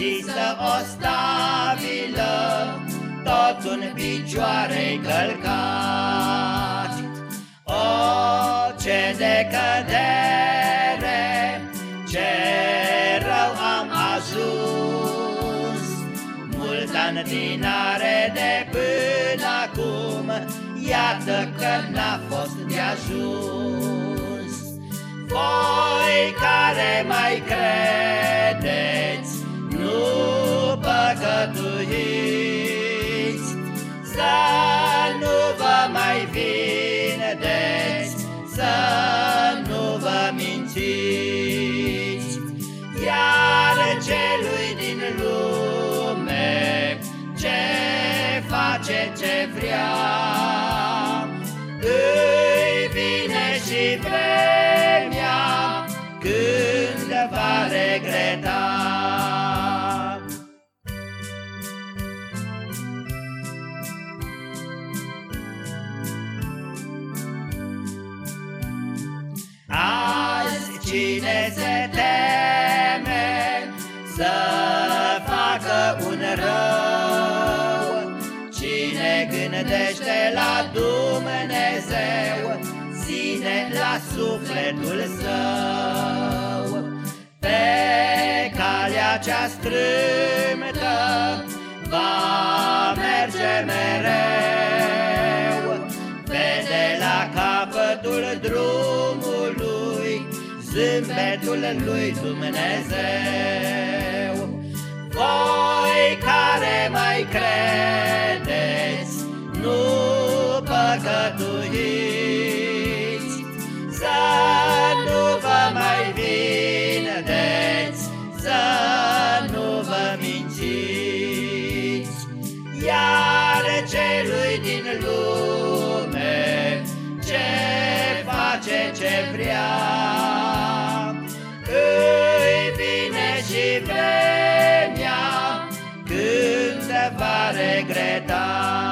există o stabilă, toți în picioare călcați. O, ce decădere, ce rău am ajuns, multă întinare de până acum, iată că n-a fost de ajuns. Voi care mai credeți, păcătuiți, să nu vă mai vindeți, să nu vă mințiți, iar celui din lume ce face ce vrea, îi vine și vremea când va regreta. Cine se teme să facă un rău, cine gândește la Dumnezeu, ține la sufletul său. Pe calea cea strâmtă va merge mereu, vede la capătul drumului zâmbetul lui Dumnezeu. Voi care mai credeți, nu păcătuiți, să nu vă mai vindeți, să nu vă mințiți, iar celui din lume ce face ce vrea. regreta.